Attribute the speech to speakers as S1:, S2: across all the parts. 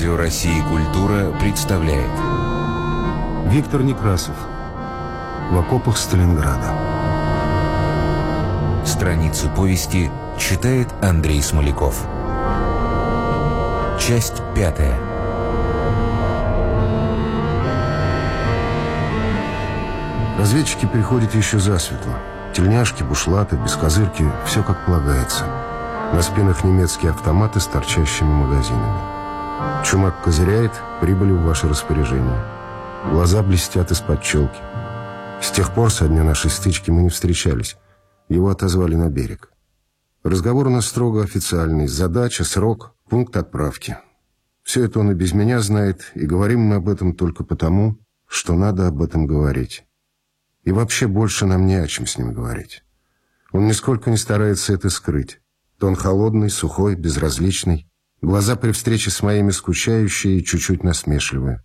S1: Радио России «Культура» представляет
S2: Виктор Некрасов В окопах Сталинграда
S1: Страницы повести читает Андрей Смоляков Часть пятая
S2: Разведчики приходят еще засветло. Тельняшки, бушлаты, бескозырки – все как полагается. На спинах немецкие автоматы с торчащими магазинами. Чумак козыряет, прибыли в ваше распоряжение. Глаза блестят из-под челки. С тех пор, со дня нашей стычки, мы не встречались. Его отозвали на берег. Разговор у нас строго официальный. Задача, срок, пункт отправки. Все это он и без меня знает, и говорим мы об этом только потому, что надо об этом говорить. И вообще больше нам не о чем с ним говорить. Он нисколько не старается это скрыть. Тон холодный, сухой, безразличный. Глаза при встрече с моими скучающие и чуть-чуть насмешливые.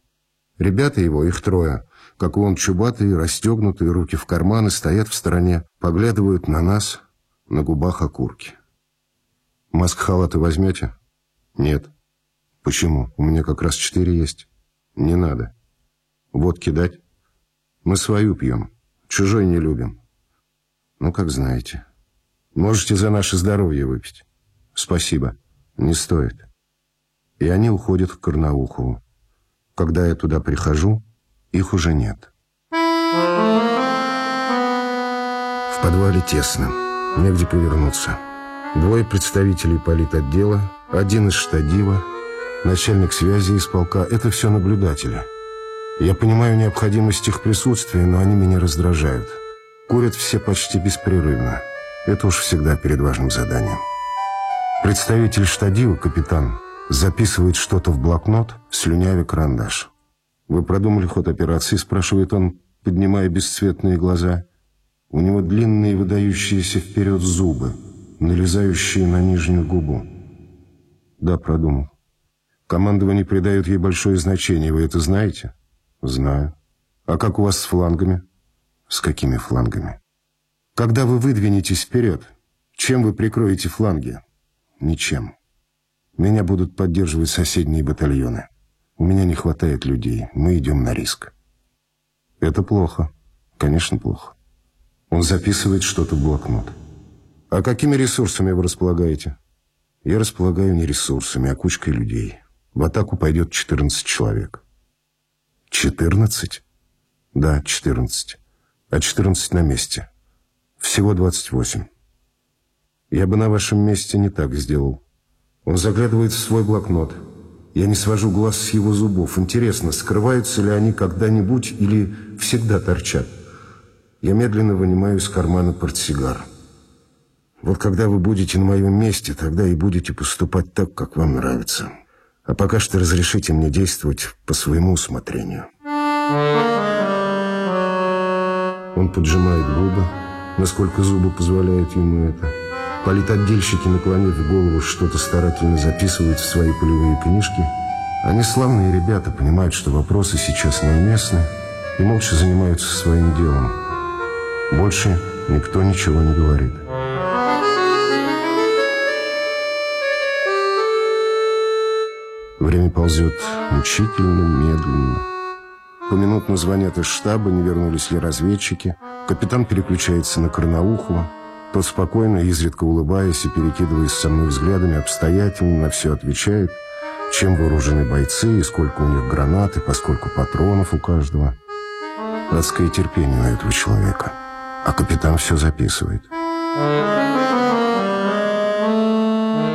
S2: Ребята его, их трое, как он чубатые, расстегнутые, руки в карманы, стоят в стороне, поглядывают на нас, на губах окурки. «Маск-халаты возьмете?» «Нет». «Почему? У меня как раз четыре есть». «Не надо». «Водки дать?» «Мы свою пьем». Чужой не любим. Ну, как знаете. Можете за наше здоровье выпить. Спасибо. Не стоит. И они уходят к Карнаухову. Когда я туда прихожу, их уже нет. В подвале тесно. Негде повернуться. Двое представителей политотдела, один из штадива, начальник связи из полка. Это все наблюдатели. Я понимаю необходимость их присутствия, но они меня раздражают. Курят все почти беспрерывно. Это уж всегда перед важным заданием. Представитель штадива, капитан, записывает что-то в блокнот, слюнявя карандаш. «Вы продумали ход операции?» – спрашивает он, поднимая бесцветные глаза. У него длинные выдающиеся вперед зубы, налезающие на нижнюю губу. «Да, продумал. Командование придает ей большое значение, вы это знаете?» Знаю. А как у вас с флангами? С какими флангами? Когда вы выдвинетесь вперед, чем вы прикроете фланги? Ничем. Меня будут поддерживать соседние батальоны. У меня не хватает людей. Мы идем на риск. Это плохо. Конечно, плохо. Он записывает что-то в блокнот. А какими ресурсами вы располагаете? Я располагаю не ресурсами, а кучкой людей. В атаку пойдет 14 человек. «Четырнадцать?» «Да, четырнадцать. А четырнадцать на месте. Всего двадцать восемь. Я бы на вашем месте не так сделал. Он заглядывает в свой блокнот. Я не свожу глаз с его зубов. Интересно, скрываются ли они когда-нибудь или всегда торчат? Я медленно вынимаю из кармана портсигар. Вот когда вы будете на моем месте, тогда и будете поступать так, как вам нравится». А пока что разрешите мне действовать по своему усмотрению. Он поджимает губы, насколько зубы позволяют ему это. Политотдельщики, наклонив голову, что-то старательно записывают в свои полевые книжки. Они славные ребята, понимают, что вопросы сейчас неуместны и молча занимаются своим делом. Больше никто ничего не говорит. Время ползет мучительно, медленно. Поминутно звонят из штаба, не вернулись ли разведчики. Капитан переключается на Карнаухова. Тот спокойно, изредка улыбаясь и перекидываясь со мной взглядами, обстоятельно на все отвечает, чем вооружены бойцы и сколько у них гранат, и поскольку патронов у каждого. Адское терпение на этого человека. А капитан все записывает.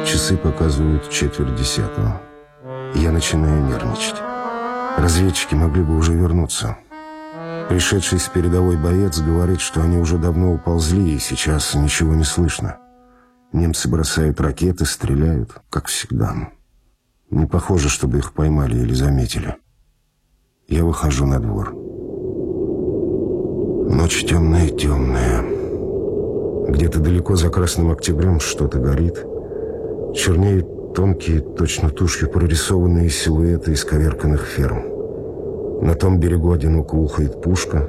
S2: Часы показывают четверть десятого. Я начинаю нервничать. Разведчики могли бы уже вернуться. Пришедший с передовой боец говорит, что они уже давно уползли, и сейчас ничего не слышно. Немцы бросают ракеты, стреляют, как всегда. Не похоже, чтобы их поймали или заметили. Я выхожу на двор. Ночь темная-темная. Где-то далеко за Красным Октябрем что-то горит. Чернеют Тонкие, точно тушью прорисованные силуэты исковерканных ферм. На том берегу одиноко ухает пушка.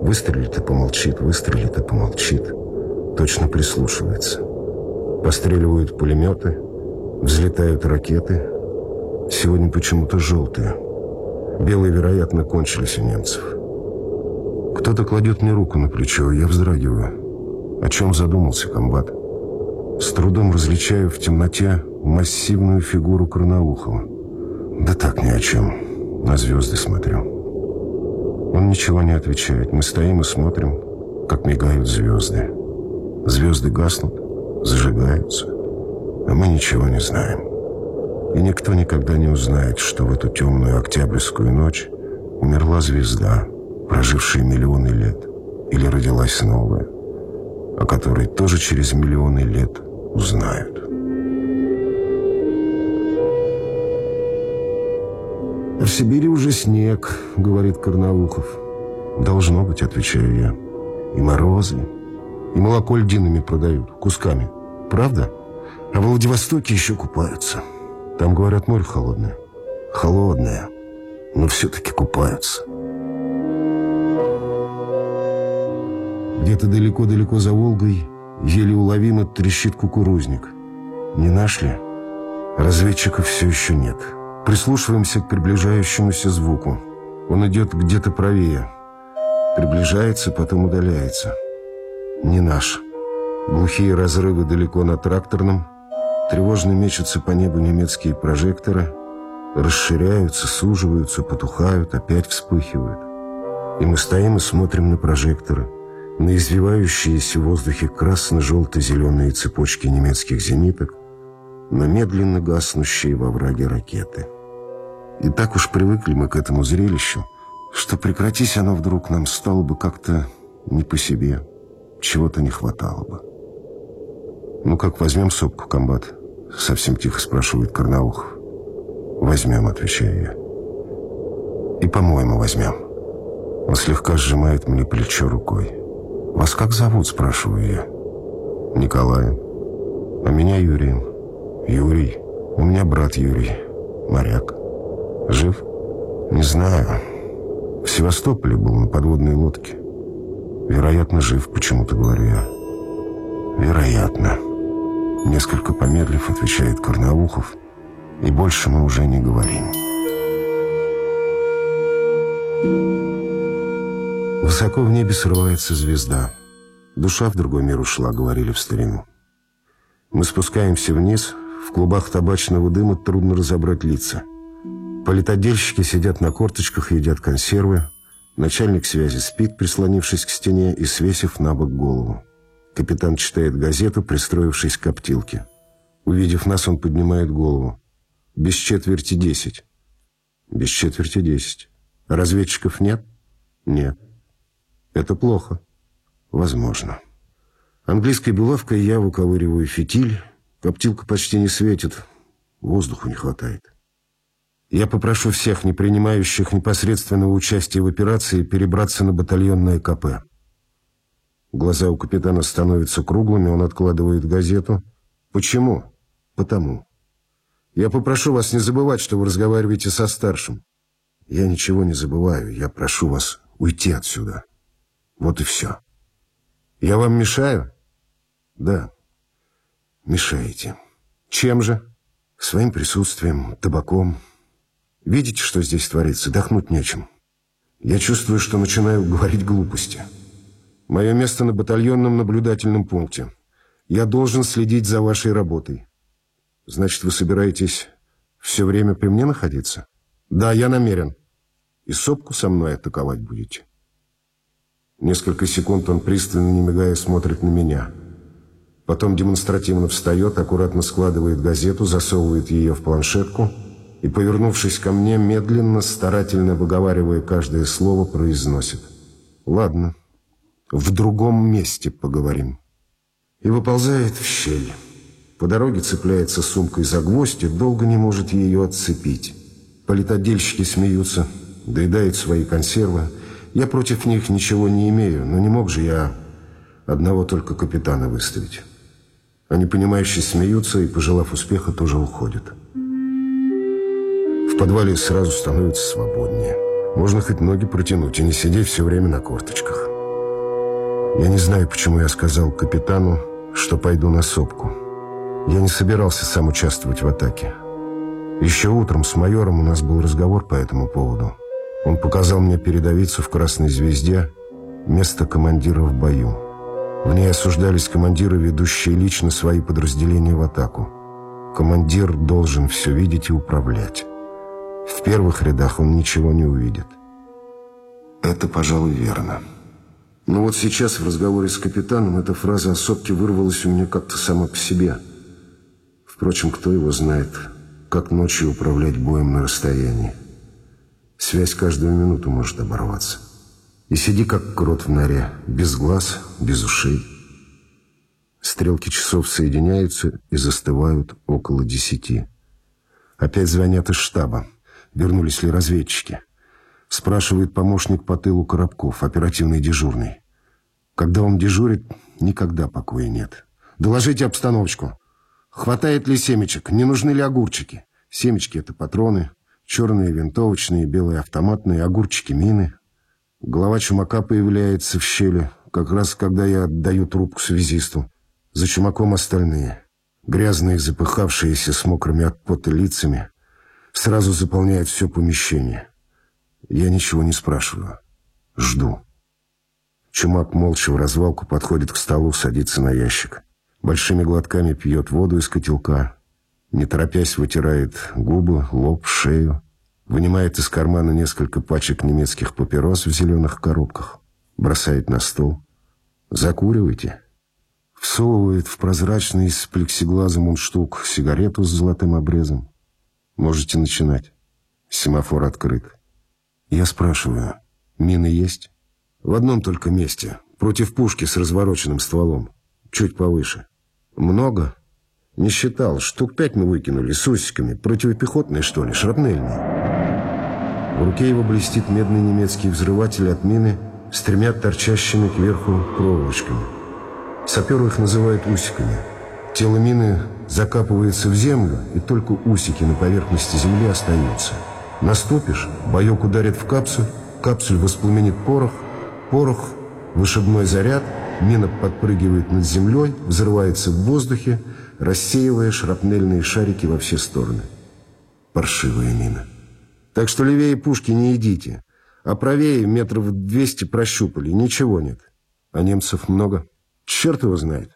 S2: Выстрелит и помолчит, выстрелит и помолчит. Точно прислушивается. Постреливают пулеметы, взлетают ракеты. Сегодня почему-то желтые. Белые, вероятно, кончились у немцев. Кто-то кладет мне руку на плечо, я вздрагиваю. О чем задумался комбат? С трудом различаю в темноте массивную фигуру Корноухова. Да так ни о чем. На звезды смотрю. Он ничего не отвечает. Мы стоим и смотрим, как мигают звезды. Звезды гаснут, зажигаются, а мы ничего не знаем. И никто никогда не узнает, что в эту темную октябрьскую ночь умерла звезда, прожившая миллионы лет, или родилась новая, о которой тоже через миллионы лет узнают. «В Сибири уже снег», — говорит Карнаухов. «Должно быть», — отвечаю я. «И морозы, и молоко льдинами продают, кусками. Правда? А в Владивостоке еще купаются. Там, говорят, море холодное. Холодное, но все-таки купаются». Где-то далеко-далеко за Волгой еле уловимо трещит кукурузник. Не нашли? Разведчиков все еще нет. Прислушиваемся к приближающемуся звуку. Он идет где-то правее. Приближается, потом удаляется. Не наш. Глухие разрывы далеко на тракторном. Тревожно мечутся по небу немецкие прожекторы. Расширяются, суживаются, потухают, опять вспыхивают. И мы стоим и смотрим на прожекторы на извивающиеся в воздухе красно-желто-зеленые цепочки немецких зениток, на медленно гаснущие во враге ракеты. И так уж привыкли мы к этому зрелищу, что прекратись оно вдруг, нам стало бы как-то не по себе, чего-то не хватало бы. «Ну как, возьмем сопку, комбат?» — совсем тихо спрашивает Карнаухов. «Возьмем», — отвечаю я. «И, по-моему, возьмем». Он слегка сжимает мне плечо рукой. «Вас как зовут?» – спрашиваю я. «Николаем». «А меня Юрием». «Юрий. У меня брат Юрий. Моряк. Жив?» «Не знаю. В Севастополе был на подводной лодке. Вероятно, жив, почему-то говорю я». «Вероятно». Несколько помедлив, отвечает Корнаухов, и больше мы уже не говорим. Высоко в небе срывается звезда. Душа в другой мир ушла, говорили в старину. Мы спускаемся вниз. В клубах табачного дыма трудно разобрать лица. Политодельщики сидят на корточках и едят консервы. Начальник связи спит, прислонившись к стене и свесив на бок голову. Капитан читает газету, пристроившись к коптилке. Увидев нас, он поднимает голову. Без четверти десять. Без четверти десять. Разведчиков нет? Нет. Это плохо. Возможно. Английской булавкой я выковыриваю фитиль. Коптилка почти не светит. Воздуху не хватает. Я попрошу всех, не принимающих непосредственного участия в операции, перебраться на батальонное КП. Глаза у капитана становятся круглыми, он откладывает газету. Почему? Потому. Я попрошу вас не забывать, что вы разговариваете со старшим. Я ничего не забываю, я прошу вас уйти отсюда. Вот и все. Я вам мешаю? Да, мешаете. Чем же? Своим присутствием, табаком. Видите, что здесь творится? Дохнуть нечем. Я чувствую, что начинаю говорить глупости. Мое место на батальонном наблюдательном пункте. Я должен следить за вашей работой. Значит, вы собираетесь все время при мне находиться? Да, я намерен. И сопку со мной атаковать будете? Несколько секунд он пристально, не мигая, смотрит на меня. Потом демонстративно встает, аккуратно складывает газету, засовывает ее в планшетку и, повернувшись ко мне, медленно, старательно выговаривая каждое слово, произносит. «Ладно, в другом месте поговорим». И выползает в щель. По дороге цепляется сумкой за гвоздь и долго не может ее отцепить. Политодельщики смеются, доедают свои консервы, я против них ничего не имею, но не мог же я одного только капитана выставить. Они, понимающие, смеются и, пожелав успеха, тоже уходят. В подвале сразу становится свободнее. Можно хоть ноги протянуть и не сидеть все время на корточках. Я не знаю, почему я сказал капитану, что пойду на сопку. Я не собирался сам участвовать в атаке. Еще утром с майором у нас был разговор по этому поводу. Он показал мне передовицу в «Красной звезде» место командира в бою. В ней осуждались командиры, ведущие лично свои подразделения в атаку. Командир должен все видеть и управлять. В первых рядах он ничего не увидит. Это, пожалуй, верно. Но вот сейчас в разговоре с капитаном эта фраза о сопке вырвалась у меня как-то сама по себе. Впрочем, кто его знает, как ночью управлять боем на расстоянии. Связь каждую минуту может оборваться. И сиди как крот в норе, без глаз, без ушей. Стрелки часов соединяются и застывают около десяти. Опять звонят из штаба. Вернулись ли разведчики? Спрашивает помощник по тылу Коробков, оперативный дежурный. Когда он дежурит, никогда покоя нет. Доложите обстановочку. Хватает ли семечек? Не нужны ли огурчики? Семечки — это патроны. Черные винтовочные, белые автоматные, огурчики — мины. Голова чумака появляется в щели, как раз когда я отдаю трубку связисту. За чумаком остальные. Грязные, запыхавшиеся с мокрыми от пота лицами, сразу заполняют все помещение. Я ничего не спрашиваю. Жду. Чумак молча в развалку подходит к столу, садится на ящик. Большими глотками пьет воду из котелка. Не торопясь вытирает губы, лоб, шею. Вынимает из кармана несколько пачек немецких папирос в зеленых коробках. Бросает на стол. «Закуривайте». Всовывает в прозрачный из плексиглаза мундштук сигарету с золотым обрезом. Можете начинать. Семафор открыт. Я спрашиваю, мины есть? В одном только месте, против пушки с развороченным стволом, чуть повыше. Много? Не считал, штук пять мы выкинули с усиками, противопехотные, что ли, шрапнельные. В руке его блестит медный немецкий взрыватель от мины с тремя торчащими кверху проволочками. Саперы их называют усиками. Тело мины закапывается в землю, и только усики на поверхности земли остаются. Наступишь, боек ударит в капсуль, капсуль воспламенит порох, порох, вышибной заряд, мина подпрыгивает над землей, взрывается в воздухе, рассеивая шрапнельные шарики во все стороны. Паршивая мина. Так что левее пушки не идите, а правее метров двести прощупали, ничего нет. А немцев много. Черт его знает.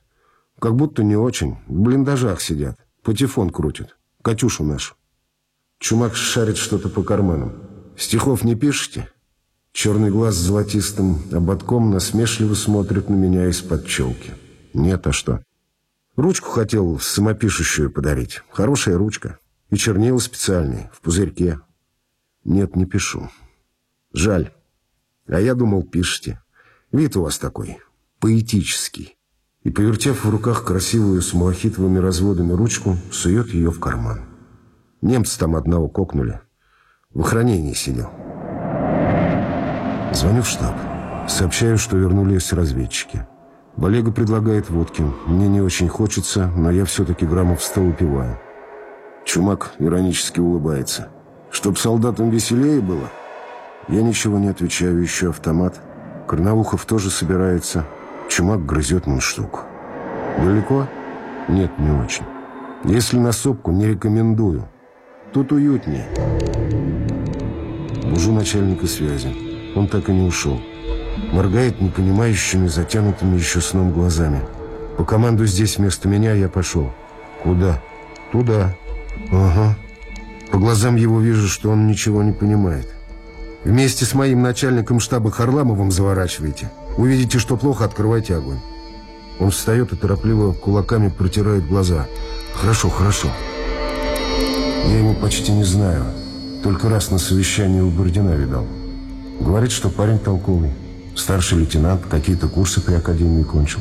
S2: Как будто не очень. В блиндажах сидят. Патефон крутят. Катюшу нашу. Чумак шарит что-то по карманам. Стихов не пишете? Черный глаз с золотистым ободком насмешливо смотрит на меня из-под челки. Нет, а что? Ручку хотел самопишущую подарить. Хорошая ручка. И чернила специальные, в пузырьке. Нет, не пишу. Жаль. А я думал, пишете. Вид у вас такой, поэтический. И, повертев в руках красивую с малахитовыми разводами ручку, сует ее в карман. Немцы там одного кокнули. В охранении сидел. Звоню в штаб. Сообщаю, что вернулись разведчики. Болега предлагает водки. Мне не очень хочется, но я все-таки граммов сто упиваю. Чумак иронически улыбается. Чтоб солдатам веселее было? Я ничего не отвечаю, еще автомат. Корнаухов тоже собирается. Чумак грызет мундштук. Далеко? Нет, не очень. Если на сопку, не рекомендую. Тут уютнее. Бужу начальника связи. Он так и не ушел. Моргает непонимающими, затянутыми еще сном глазами. По команду здесь вместо меня я пошел. Куда? Туда. Ага. По глазам его вижу, что он ничего не понимает. Вместе с моим начальником штаба Харламовым заворачивайте. Увидите, что плохо, открывайте огонь. Он встает и торопливо кулаками протирает глаза. Хорошо, хорошо. Я его почти не знаю. Только раз на совещании у Бородина видал. Говорит, что парень толковый. Старший лейтенант, какие-то курсы при академии кончил.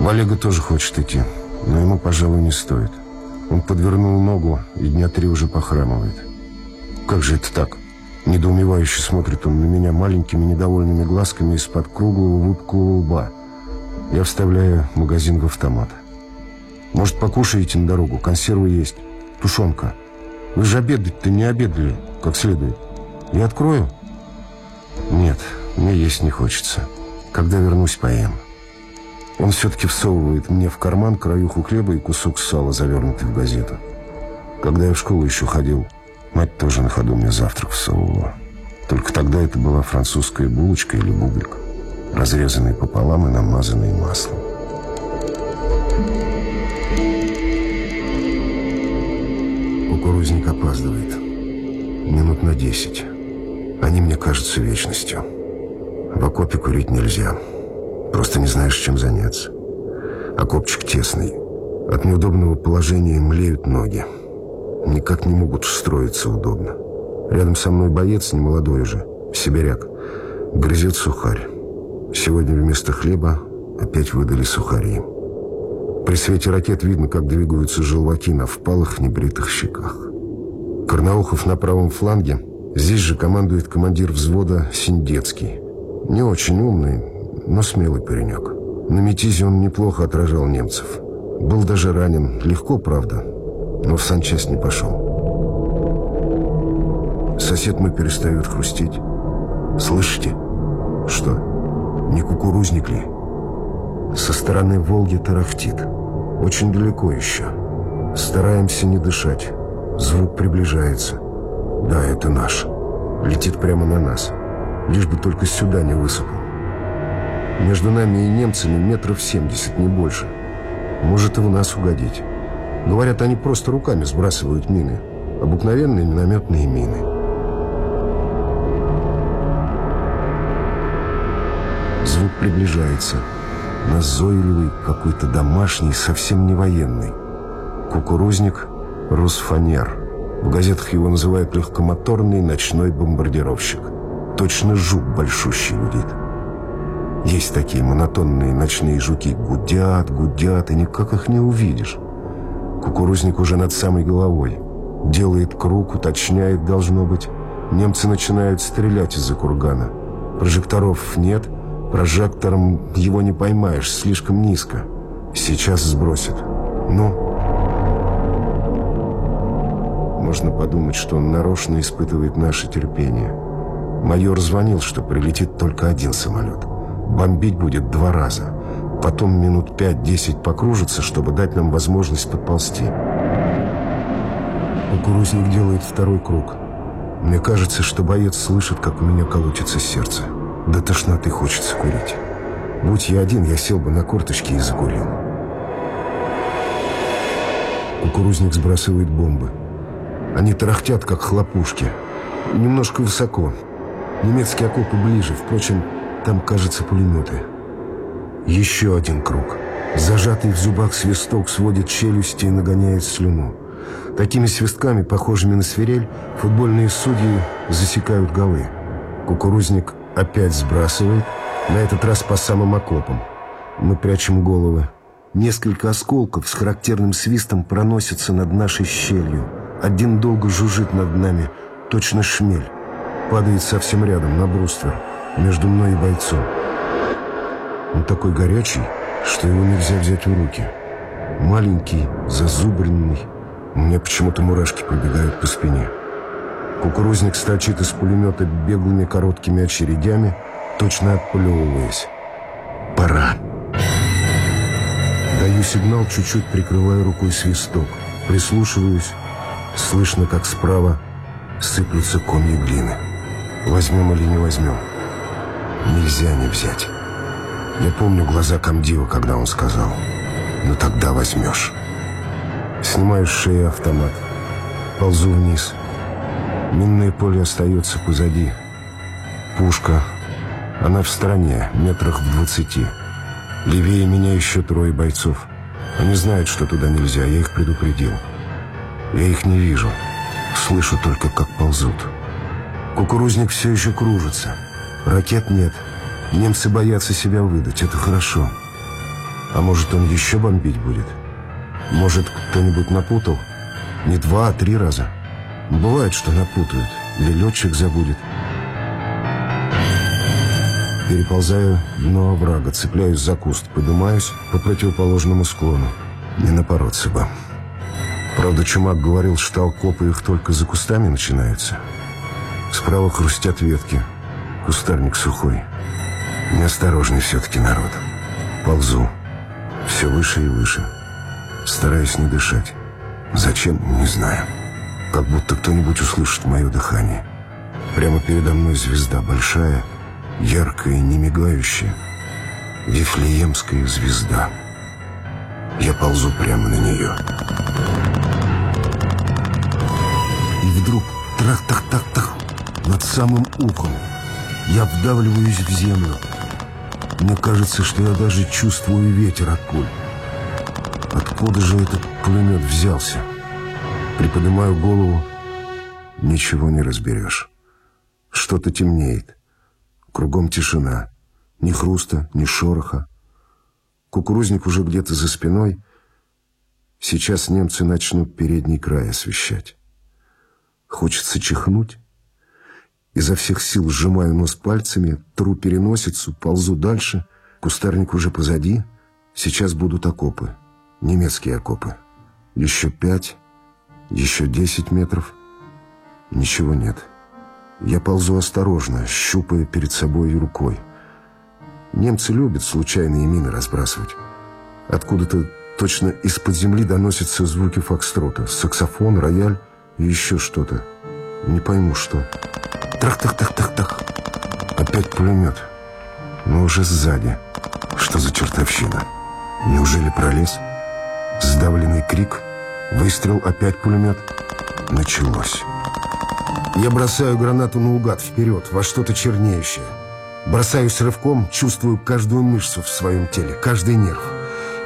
S2: В Олега тоже хочет идти, но ему, пожалуй, не стоит. Он подвернул ногу и дня три уже похрамывает. Как же это так? Недоумевающе смотрит он на меня маленькими недовольными глазками из-под круглого выпуклого лба. Я вставляю магазин в автомат. Может, покушаете на дорогу? Консервы есть. Тушенка. Вы же обедать-то не обедали как следует. Я открою? Нет, мне есть не хочется. Когда вернусь, поем. Он все-таки всовывает мне в карман краюху хлеба и кусок сала, завернутый в газету. Когда я в школу еще ходил, мать тоже на ходу мне завтрак всовывала. Только тогда это была французская булочка или бублик, разрезанный пополам и намазанный маслом. Кукурузник опаздывает. Минут на десять. Они мне кажутся вечностью. В окопе курить нельзя. Просто не знаешь, чем заняться. Окопчик тесный. От неудобного положения млеют ноги. Никак не могут встроиться удобно. Рядом со мной боец, не молодой уже, сибиряк. Грызет сухарь. Сегодня вместо хлеба опять выдали сухари. При свете ракет видно, как двигаются желваки на впалых небритых щеках. Карнаухов на правом фланге. Здесь же командует командир взвода Синдецкий. Не очень умный, но смелый паренек. На Метизе он неплохо отражал немцев. Был даже ранен. Легко, правда, но в санчасть не пошел. Сосед мой перестает хрустеть. Слышите? Что? Не кукурузник ли? Со стороны Волги тарахтит. Очень далеко еще. Стараемся не дышать. Звук приближается. Да, это наш. Летит прямо на нас. Лишь бы только сюда не высыпал. Между нами и немцами метров семьдесят, не больше. Может и в нас угодить. Говорят, они просто руками сбрасывают мины. Обыкновенные минометные мины. Звук приближается. Назойливый, какой-то домашний, совсем не военный. Кукурузник Русфанер. В газетах его называют легкомоторный ночной бомбардировщик. Точно жук большущий гудит. Есть такие монотонные ночные жуки. Гудят, гудят, и никак их не увидишь. Кукурузник уже над самой головой. Делает круг, уточняет, должно быть. Немцы начинают стрелять из-за кургана. Прожекторов нет. Прожектором его не поймаешь, слишком низко. Сейчас сбросит. Ну... Можно подумать, что он нарочно испытывает наше терпение. Майор звонил, что прилетит только один самолет. Бомбить будет два раза. Потом минут пять-десять покружится, чтобы дать нам возможность подползти. Кукурузник делает второй круг. Мне кажется, что боец слышит, как у меня колотится сердце. До тошноты хочется курить. Будь я один, я сел бы на корточки и закурил. Кукурузник сбрасывает бомбы. Они тарахтят, как хлопушки. Немножко высоко. Немецкие окопы ближе. Впрочем, там, кажется, пулеметы. Еще один круг. Зажатый в зубах свисток сводит челюсти и нагоняет слюну. Такими свистками, похожими на свирель, футбольные судьи засекают голы. Кукурузник опять сбрасывает, на этот раз по самым окопам. Мы прячем головы. Несколько осколков с характерным свистом проносятся над нашей щелью. Один долго жужжит над нами, точно шмель. Падает совсем рядом, на бруствер, между мной и бойцом. Он такой горячий, что его нельзя взять в руки. Маленький, зазубренный. У меня почему-то мурашки пробегают по спине. Кукурузник стачит из пулемета беглыми короткими очередями, точно отплевываясь. Пора. Даю сигнал, чуть-чуть прикрывая рукой свисток. Прислушиваюсь. Слышно, как справа сыплются комья глины. Возьмем или не возьмем? Нельзя не взять. Я помню глаза комдива, когда он сказал, ну тогда возьмешь. Снимаю с шеи автомат. Ползу вниз. Минное поле остается позади. Пушка. Она в стороне, метрах в двадцати. Левее меня еще трое бойцов. Они знают, что туда нельзя, я их предупредил. Я их не вижу. Слышу только, как ползут. Кукурузник все еще кружится. Ракет нет. Немцы боятся себя выдать. Это хорошо. А может, он еще бомбить будет? Может, кто-нибудь напутал? Не два, а три раза. Бывает, что напутают. Или летчик забудет. Переползаю дно оврага, цепляюсь за куст, поднимаюсь по противоположному склону. Не напороться бы. Правда, Чумак говорил, что окопы их только за кустами начинаются. Справа хрустят ветки. Кустарник сухой. Неосторожный все-таки народ. Ползу. Все выше и выше. Стараюсь не дышать. Зачем? Не знаю. Как будто кто-нибудь услышит мое дыхание. Прямо передо мной звезда большая, яркая, не мигающая. Вифлеемская звезда. Я ползу прямо на нее. И вдруг трах-тах-тах-тах над самым ухом. Я вдавливаюсь в землю. Мне кажется, что я даже чувствую ветер от пуль. Откуда же этот пулемет взялся? Приподнимаю голову. Ничего не разберешь. Что-то темнеет. Кругом тишина. Ни хруста, ни шороха. Кукурузник уже где-то за спиной. Сейчас немцы начнут передний край освещать. Хочется чихнуть. Изо всех сил сжимаю нос пальцами, тру переносицу, ползу дальше. Кустарник уже позади. Сейчас будут окопы. Немецкие окопы. Еще пять, еще десять метров. Ничего нет. Я ползу осторожно, щупая перед собой рукой. Немцы любят случайные мины разбрасывать. Откуда-то точно из-под земли доносятся звуки фокстрота. Саксофон, рояль и еще что-то. Не пойму, что. Трах-тах-тах-тах-тах. Опять пулемет. Но уже сзади. Что за чертовщина? Неужели пролез? Сдавленный крик. Выстрел, опять пулемет. Началось. Я бросаю гранату наугад вперед, во что-то чернеющее. Бросаюсь рывком, чувствую каждую мышцу в своем теле, каждый нерв.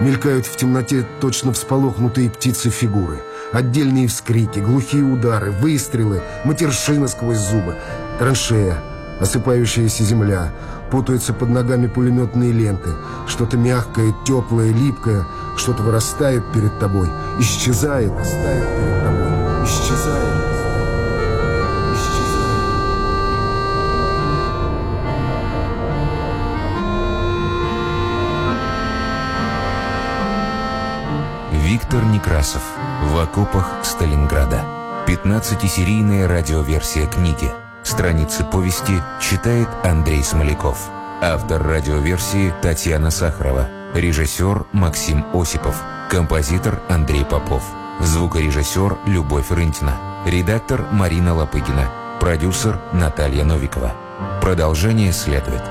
S2: Мелькают в темноте точно всполохнутые птицы фигуры. Отдельные вскрики, глухие удары, выстрелы, матершина сквозь зубы, траншея, осыпающаяся земля, путаются под ногами пулеметные ленты. Что-то мягкое, теплое, липкое, что-то вырастает перед тобой, исчезает, вырастает перед тобой, исчезает.
S1: Виктор Некрасов. В окопах Сталинграда. 15-серийная радиоверсия книги. Страницы повести читает Андрей Смоляков. Автор радиоверсии Татьяна Сахарова. Режиссер Максим Осипов. Композитор Андрей Попов. Звукорежиссер Любовь Рынтина. Редактор Марина Лопыгина. Продюсер Наталья Новикова. Продолжение следует.